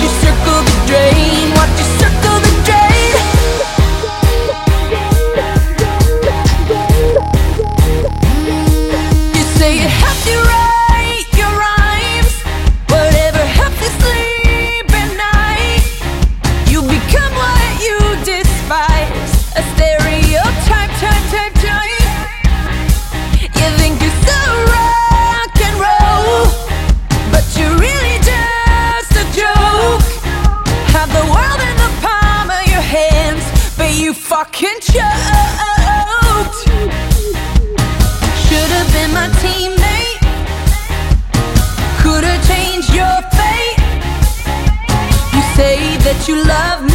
you circle the drain. fucking choked. Should have been my teammate. Could have changed your fate. You say that you love me.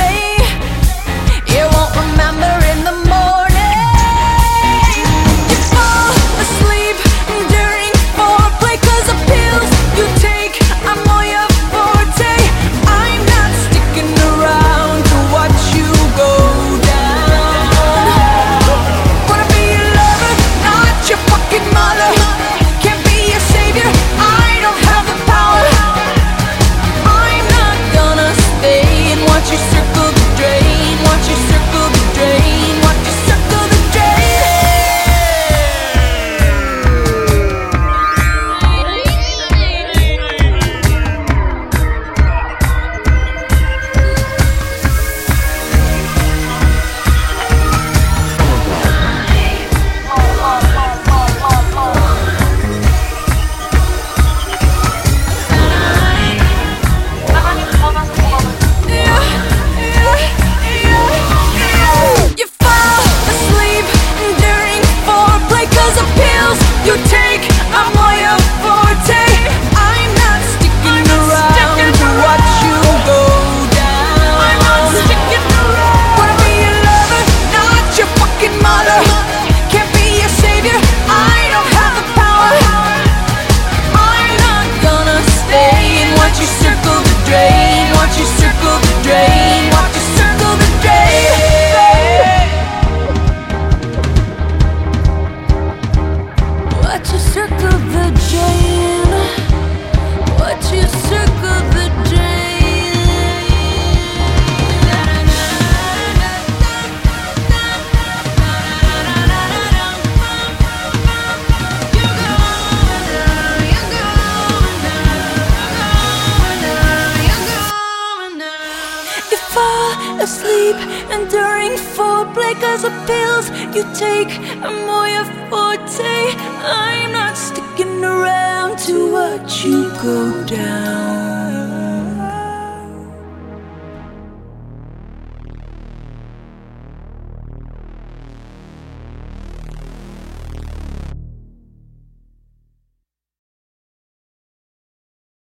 Asleep and during foreplay Cause the pills you take are more your forte. I'm not sticking around to watch you go down